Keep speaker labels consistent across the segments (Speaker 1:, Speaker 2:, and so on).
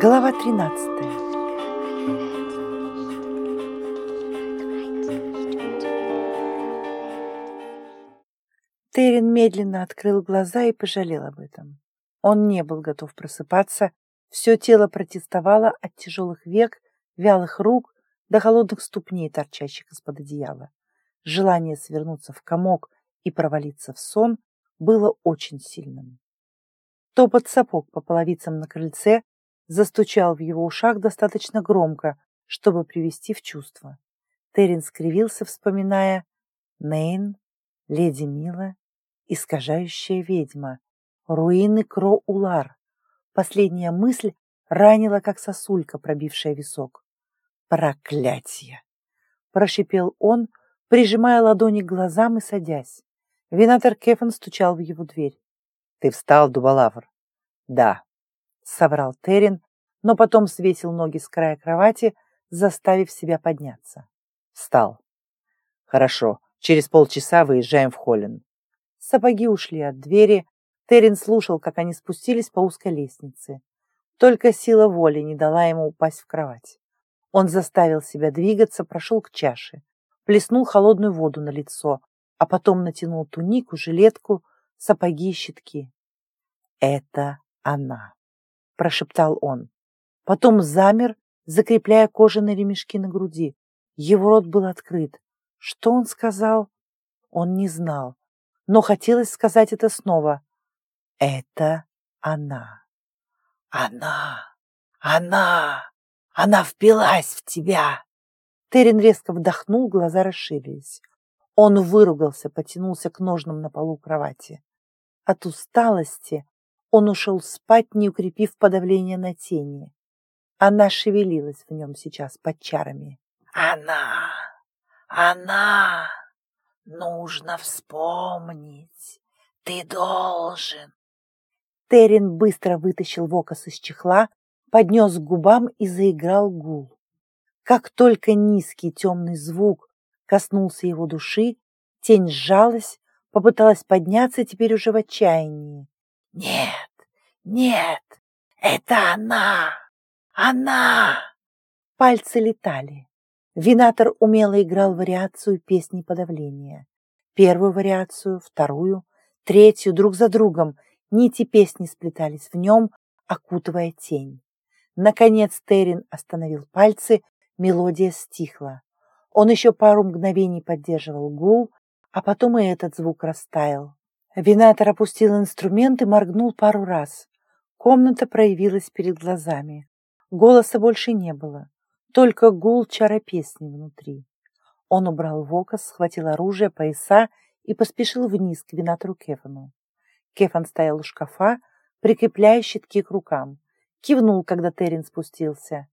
Speaker 1: Глава 13 Терен медленно открыл глаза и пожалел об этом. Он не был готов просыпаться, все тело протестовало от тяжелых век, вялых рук до холодных ступней, торчащих из-под одеяла. Желание свернуться в комок и провалиться в сон было очень сильным. Топот сапог по половицам на крыльце застучал в его ушах достаточно громко, чтобы привести в чувство. Терен скривился, вспоминая Нейн, Леди Мила, искажающая ведьма, руины Кро-Улар. Последняя мысль ранила, как сосулька, пробившая висок. «Проклятие!» — прошипел он, прижимая ладони к глазам и садясь. Винатор Кефан стучал в его дверь. «Ты встал, Дубалавр?» «Да», — соврал Террин, но потом свесил ноги с края кровати, заставив себя подняться. «Встал». «Хорошо, через полчаса выезжаем в Холлин». Сапоги ушли от двери. Террин слушал, как они спустились по узкой лестнице. Только сила воли не дала ему упасть в кровать. Он заставил себя двигаться, прошел к чаше, плеснул холодную воду на лицо, а потом натянул тунику, жилетку, сапоги и щитки. «Это она», — прошептал он. Потом замер, закрепляя кожаные ремешки на груди. Его рот был открыт. Что он сказал? Он не знал, но хотелось сказать это снова. «Это она». «Она! Она! Она впилась в тебя!» Терен резко вдохнул, глаза расширились. Он выругался, потянулся к ножным на полу кровати. От усталости он ушел спать, не укрепив подавление на тени. Она шевелилась в нем сейчас под чарами. «Она! Она! Нужно вспомнить! Ты должен!» Террин быстро вытащил вокос из чехла, поднес к губам и заиграл гул. Как только низкий темный звук коснулся его души, тень сжалась, попыталась подняться теперь уже в отчаянии. «Нет, нет, это она! Она!» Пальцы летали. Винатор умело играл вариацию песни подавления. Первую вариацию, вторую, третью друг за другом — Нити песни сплетались в нем, окутывая тень. Наконец Террин остановил пальцы, мелодия стихла. Он еще пару мгновений поддерживал гул, а потом и этот звук растаял. Винатор опустил инструмент и моргнул пару раз. Комната проявилась перед глазами. Голоса больше не было, только гул чара песни внутри. Он убрал вокос, схватил оружие, пояса и поспешил вниз к винатору Кефану. Кефан стоял у шкафа, прикрепляя щитки к рукам. Кивнул, когда Террин спустился.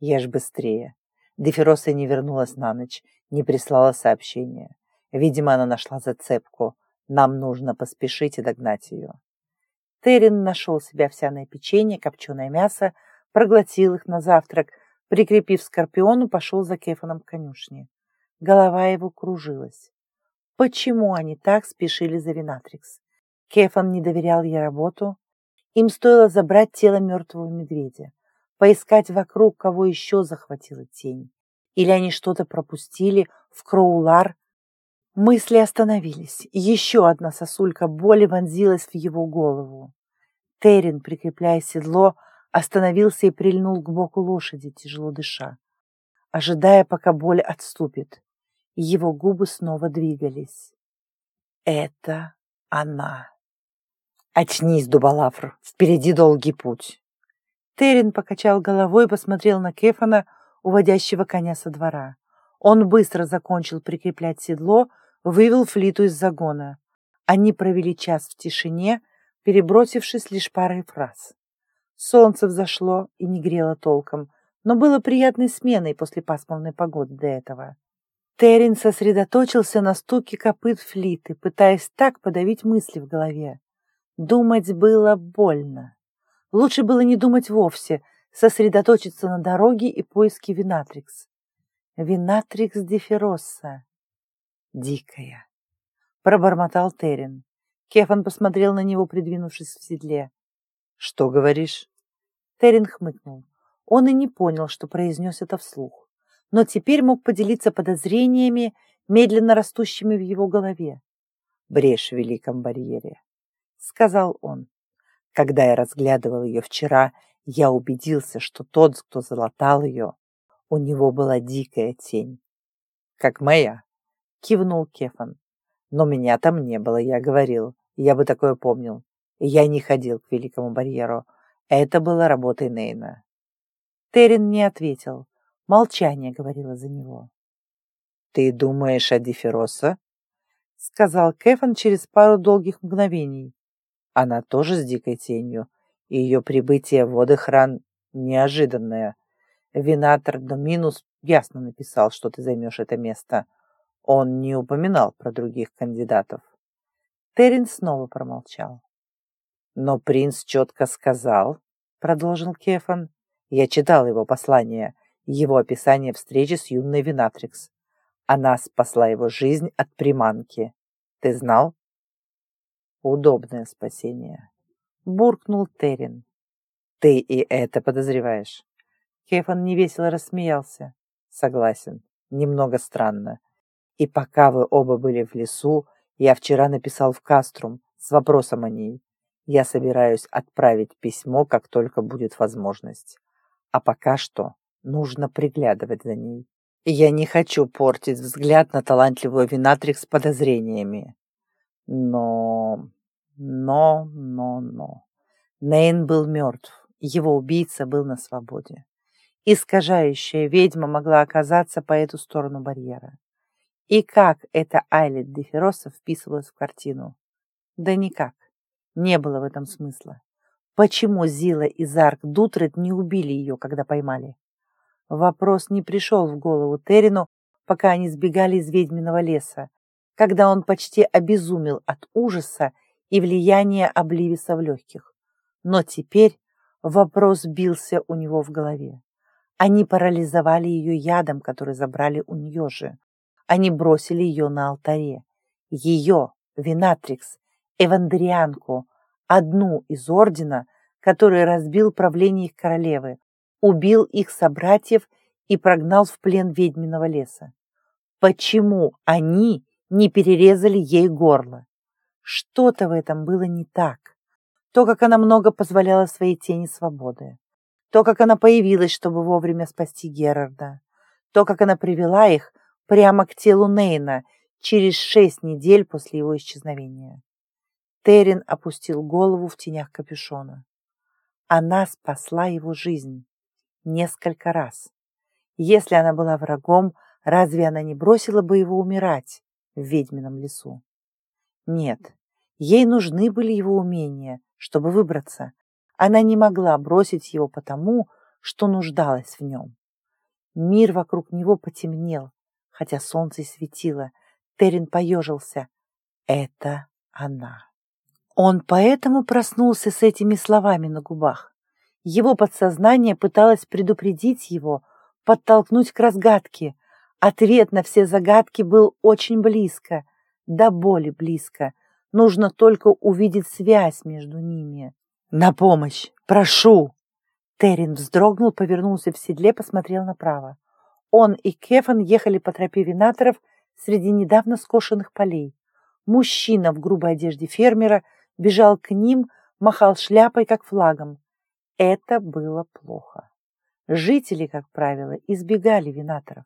Speaker 1: «Ешь быстрее». Дефироса не вернулась на ночь, не прислала сообщения. Видимо, она нашла зацепку. Нам нужно поспешить и догнать ее. Террин нашел себе овсяное печенье, копченое мясо, проглотил их на завтрак, прикрепив скорпиону, пошел за Кефаном к конюшне. Голова его кружилась. Почему они так спешили за Винатрикс? Кефан не доверял ей работу. Им стоило забрать тело мертвого медведя, поискать вокруг, кого еще захватила тень. Или они что-то пропустили в Кроулар. Мысли остановились. Еще одна сосулька боли вонзилась в его голову. Террин, прикрепляя седло, остановился и прильнул к боку лошади, тяжело дыша, ожидая, пока боль отступит. Его губы снова двигались. Это она. «Очнись, Дубалафр, впереди долгий путь». Террин покачал головой и посмотрел на Кефана, уводящего коня со двора. Он быстро закончил прикреплять седло, вывел флиту из загона. Они провели час в тишине, перебросившись лишь парой фраз. Солнце взошло и не грело толком, но было приятной сменой после пасмурной погоды до этого. Террин сосредоточился на стуке копыт флиты, пытаясь так подавить мысли в голове. Думать было больно. Лучше было не думать вовсе, сосредоточиться на дороге и поиске Винатрикс. Винатрикс дефиросса. Дикая. Пробормотал Терен. Кефан посмотрел на него, придвинувшись в седле. «Что говоришь?» Терен хмыкнул. Он и не понял, что произнес это вслух, но теперь мог поделиться подозрениями, медленно растущими в его голове. «Брешь в Великом барьере», — сказал он. «Когда я разглядывал ее вчера, я убедился, что тот, кто залатал ее, у него была дикая тень. «Как моя», — кивнул Кефан. «Но меня там не было, я говорил. Я бы такое помнил. я не ходил к Великому барьеру. Это было работой Нейна». Терен не ответил. Молчание говорило за него. «Ты думаешь о Дефироса?» — сказал Кефан через пару долгих мгновений. «Она тоже с дикой тенью, и ее прибытие в воды хран неожиданное. Винатор Доминус ясно написал, что ты займешь это место. Он не упоминал про других кандидатов. Террин снова промолчал. Но принц четко сказал, продолжил Кефан, я читал его послание, его описание встречи с юной Винатрикс. Она спасла его жизнь от приманки. Ты знал? Удобное спасение. Буркнул Террин. Ты и это подозреваешь. Кефан невесело рассмеялся. Согласен, немного странно. И пока вы оба были в лесу, я вчера написал в Каструм с вопросом о ней. Я собираюсь отправить письмо, как только будет возможность. А пока что нужно приглядывать за ней. Я не хочу портить взгляд на талантливую Винатрикс с подозрениями. Но... но... но... но... Нейн был мертв. Его убийца был на свободе искажающая ведьма могла оказаться по эту сторону барьера. И как эта Айлет Дефироса вписывалась в картину? Да никак. Не было в этом смысла. Почему Зила и Зарк Дутрет не убили ее, когда поймали? Вопрос не пришел в голову Терину, пока они сбегали из ведьминого леса, когда он почти обезумел от ужаса и влияния Обливиса в легких. Но теперь вопрос бился у него в голове. Они парализовали ее ядом, который забрали у нее же. Они бросили ее на алтаре. Ее, Винатрикс, Эвандерианку, одну из ордена, который разбил правление их королевы, убил их собратьев и прогнал в плен ведьминого леса. Почему они не перерезали ей горло? Что-то в этом было не так. То, как она много позволяла своей тени свободы то, как она появилась, чтобы вовремя спасти Герарда, то, как она привела их прямо к телу Нейна через шесть недель после его исчезновения. Террин опустил голову в тенях капюшона. Она спасла его жизнь несколько раз. Если она была врагом, разве она не бросила бы его умирать в ведьмином лесу? Нет, ей нужны были его умения, чтобы выбраться, она не могла бросить его потому, что нуждалась в нем. Мир вокруг него потемнел, хотя солнце светило. Терин поежился. Это она. Он поэтому проснулся с этими словами на губах. Его подсознание пыталось предупредить его, подтолкнуть к разгадке. Ответ на все загадки был очень близко, до боли близко. Нужно только увидеть связь между ними. «На помощь! Прошу!» Террин вздрогнул, повернулся в седле, посмотрел направо. Он и Кефан ехали по тропе винаторов среди недавно скошенных полей. Мужчина в грубой одежде фермера бежал к ним, махал шляпой, как флагом. Это было плохо. Жители, как правило, избегали винаторов.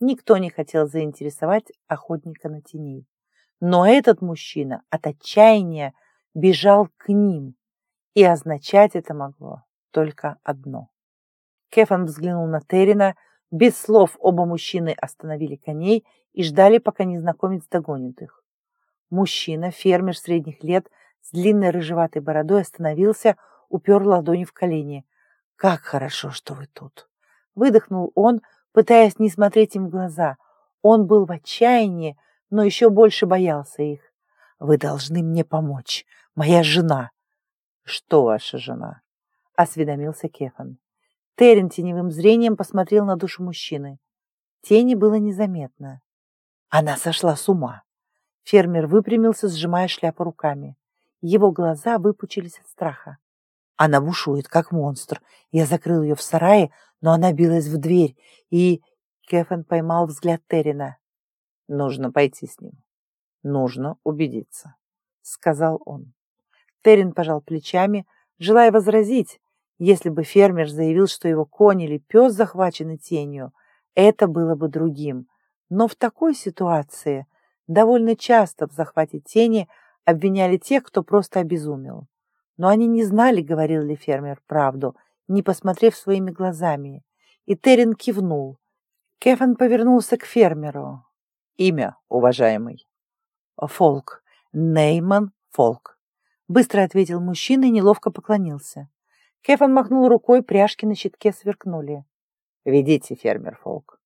Speaker 1: Никто не хотел заинтересовать охотника на теней. Но этот мужчина от отчаяния бежал к ним, и означать это могло только одно. Кефан взглянул на Террина. Без слов оба мужчины остановили коней и ждали, пока незнакомец догонит их. Мужчина, фермер средних лет, с длинной рыжеватой бородой остановился, упер ладони в колени. «Как хорошо, что вы тут!» Выдохнул он, пытаясь не смотреть им в глаза. Он был в отчаянии, но еще больше боялся их. «Вы должны мне помочь, моя жена!» «Что ваша жена?» — осведомился Кефан. Терен теневым зрением посмотрел на душу мужчины. Тени было незаметно. Она сошла с ума. Фермер выпрямился, сжимая шляпу руками. Его глаза выпучились от страха. Она бушует, как монстр. Я закрыл ее в сарае, но она билась в дверь, и... Кефен поймал взгляд Террина. «Нужно пойти с ним. Нужно убедиться», — сказал он. Террин пожал плечами, желая возразить. Если бы фермер заявил, что его конь или пес захвачены тенью, это было бы другим. Но в такой ситуации довольно часто в захвате тени обвиняли тех, кто просто обезумел. Но они не знали, говорил ли фермер правду, не посмотрев своими глазами. И Террин кивнул. Кефан повернулся к фермеру. «Имя, уважаемый?» «Фолк. Нейман Фолк», — быстро ответил мужчина и неловко поклонился. Кефан махнул рукой, пряжки на щитке сверкнули. «Ведите, фермер Фолк».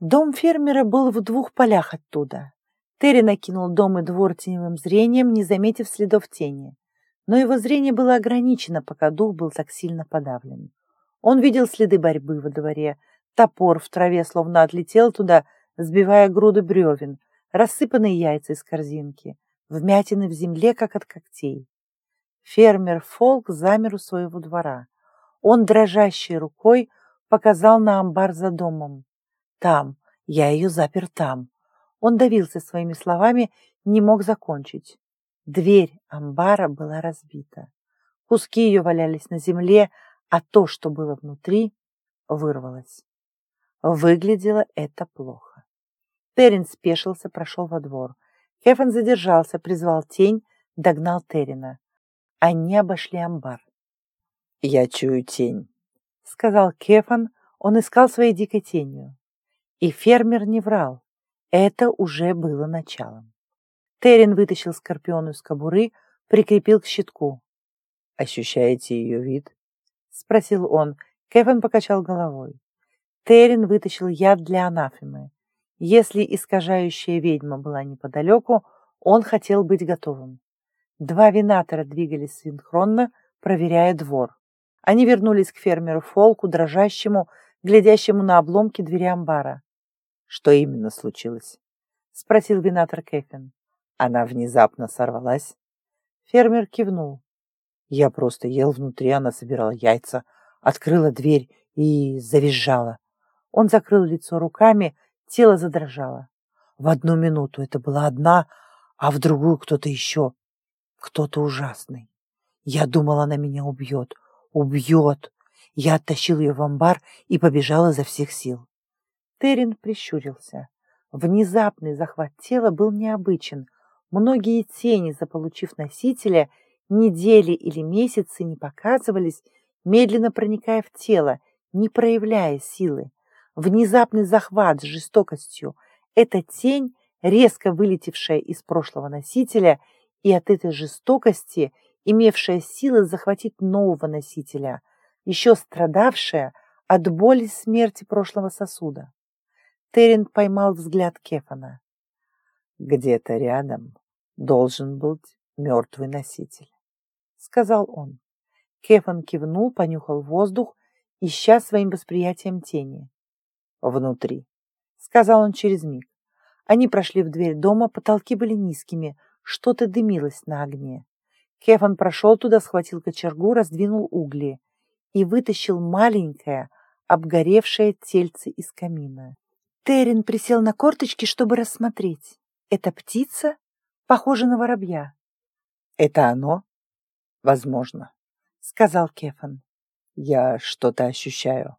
Speaker 1: Дом фермера был в двух полях оттуда. Терри накинул дом и двор теневым зрением, не заметив следов тени. Но его зрение было ограничено, пока дух был так сильно подавлен. Он видел следы борьбы во дворе. Топор в траве словно отлетел туда, сбивая груды бревен, рассыпанные яйца из корзинки, вмятины в земле, как от когтей. Фермер Фолк замер у своего двора. Он дрожащей рукой показал на амбар за домом. «Там, я ее запер там». Он давился своими словами, не мог закончить. Дверь амбара была разбита. Куски ее валялись на земле, а то, что было внутри, вырвалось. Выглядело это плохо. Террин спешился, прошел во двор. Кефан задержался, призвал тень, догнал Террина. Они обошли амбар. «Я чую тень», — сказал Кефан. Он искал своей дикой тенью. И фермер не врал. Это уже было началом. Террин вытащил скорпиону из кобуры, прикрепил к щитку. «Ощущаете ее вид?» — спросил он. Кевин покачал головой. Террин вытащил яд для анафемы. Если искажающая ведьма была неподалеку, он хотел быть готовым. Два винатора двигались синхронно, проверяя двор. Они вернулись к фермеру Фолку, дрожащему, глядящему на обломки двери амбара. Что именно случилось? Спросил винатор Кэфин. Она внезапно сорвалась. Фермер кивнул. Я просто ел внутри, она собирала яйца, открыла дверь и завизжала. Он закрыл лицо руками, тело задрожало. В одну минуту это была одна, а в другую кто-то еще. Кто-то ужасный. Я думала, она меня убьет. Убьет. Я оттащил ее в амбар и побежала изо всех сил. Террин прищурился. Внезапный захват тела был необычен. Многие тени, заполучив носителя, недели или месяцы не показывались, медленно проникая в тело, не проявляя силы. Внезапный захват с жестокостью – это тень, резко вылетевшая из прошлого носителя, и от этой жестокости имевшая силы захватить нового носителя, еще страдавшая от боли смерти прошлого сосуда. Терен поймал взгляд Кефана. «Где-то рядом должен быть мертвый носитель», — сказал он. Кефан кивнул, понюхал воздух, ища своим восприятием тени. «Внутри», — сказал он через миг. Они прошли в дверь дома, потолки были низкими, что-то дымилось на огне. Кефан прошел туда, схватил кочергу, раздвинул угли и вытащил маленькое, обгоревшее тельце из камина. Террин присел на корточки, чтобы рассмотреть. Это птица? Похожа на воробья. Это оно? Возможно, сказал Кефан. Я что-то ощущаю.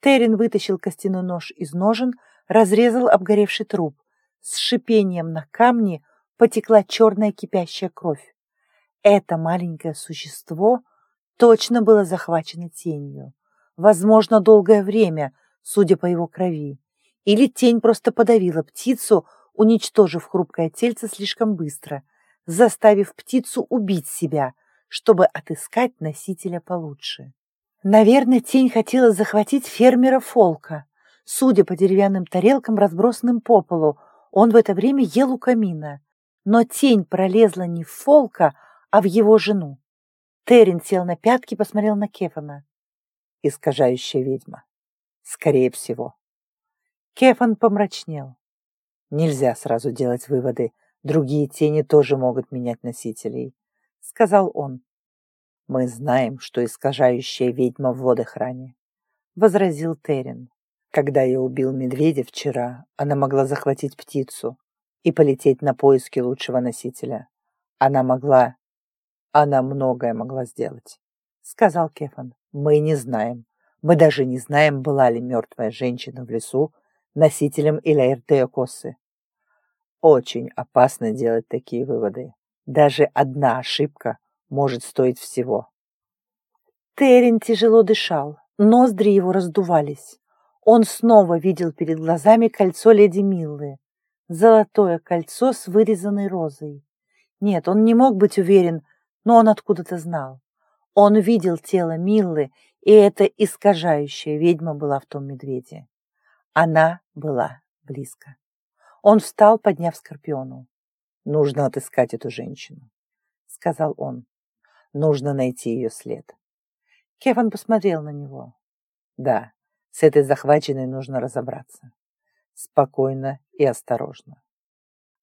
Speaker 1: Террин вытащил костяной нож из ножен, разрезал обгоревший труп. С шипением на камне потекла черная кипящая кровь. Это маленькое существо точно было захвачено тенью. Возможно, долгое время, судя по его крови. Или тень просто подавила птицу, уничтожив хрупкое тельце слишком быстро, заставив птицу убить себя, чтобы отыскать носителя получше. Наверное, тень хотела захватить фермера Фолка. Судя по деревянным тарелкам, разбросанным по полу, он в это время ел у камина. Но тень пролезла не в Фолка, а в его жену. Террин сел на пятки и посмотрел на Кефана. Искажающая ведьма. Скорее всего. Кефан помрачнел. Нельзя сразу делать выводы. Другие тени тоже могут менять носителей, сказал он. Мы знаем, что искажающая ведьма в водохране, возразил Терен. Когда я убил медведя вчера, она могла захватить птицу и полететь на поиски лучшего носителя. Она могла... Она многое могла сделать, сказал Кефан. Мы не знаем. Мы даже не знаем, была ли мертвая женщина в лесу носителем Илаэртеокосы. Очень опасно делать такие выводы. Даже одна ошибка может стоить всего. Терен тяжело дышал, ноздри его раздувались. Он снова видел перед глазами кольцо леди Миллы. Золотое кольцо с вырезанной розой. Нет, он не мог быть уверен, но он откуда-то знал. Он видел тело Миллы, и эта искажающая ведьма была в том медведе. Она была близко. Он встал, подняв Скорпиону. «Нужно отыскать эту женщину», — сказал он. «Нужно найти ее след». Кеван посмотрел на него. «Да, с этой захваченной нужно разобраться. Спокойно и осторожно.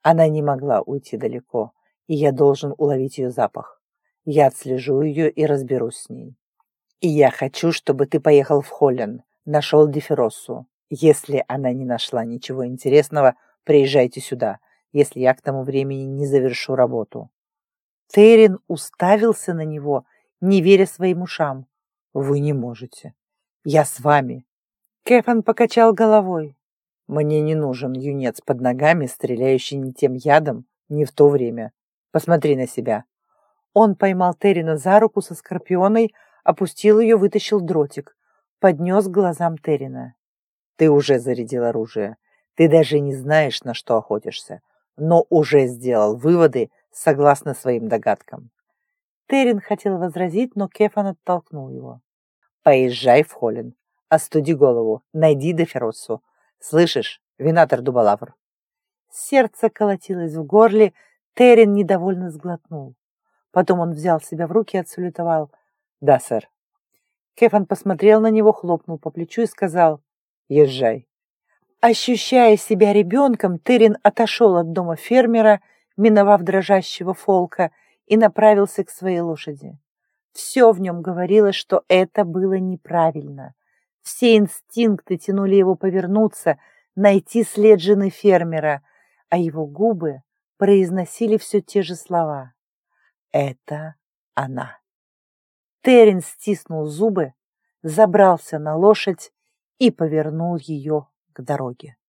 Speaker 1: Она не могла уйти далеко, и я должен уловить ее запах. Я отслежу ее и разберусь с ней. И я хочу, чтобы ты поехал в Холлен, нашел Дефироссу. Если она не нашла ничего интересного, приезжайте сюда, если я к тому времени не завершу работу. Террин уставился на него, не веря своим ушам. Вы не можете. Я с вами. Кефан покачал головой. «Мне не нужен юнец под ногами, стреляющий не тем ядом, не в то время. Посмотри на себя». Он поймал Террина за руку со скорпионой, опустил ее, вытащил дротик, поднес к глазам Террина. «Ты уже зарядил оружие. Ты даже не знаешь, на что охотишься, но уже сделал выводы согласно своим догадкам». Террин хотел возразить, но Кефан оттолкнул его. «Поезжай в Холлин. Остуди голову, найди Деферосу. Слышишь, винатор Дубалавр?» Сердце колотилось в горле, Терен недовольно сглотнул. Потом он взял себя в руки и отсалютовал. «Да, сэр». Кефан посмотрел на него, хлопнул по плечу и сказал «Езжай». Ощущая себя ребенком, Терен отошел от дома фермера, миновав дрожащего фолка, и направился к своей лошади. Все в нем говорило, что это было неправильно. Все инстинкты тянули его повернуться, найти след жены фермера, а его губы произносили все те же слова. Это она. Терен стиснул зубы, забрался на лошадь и повернул ее к дороге.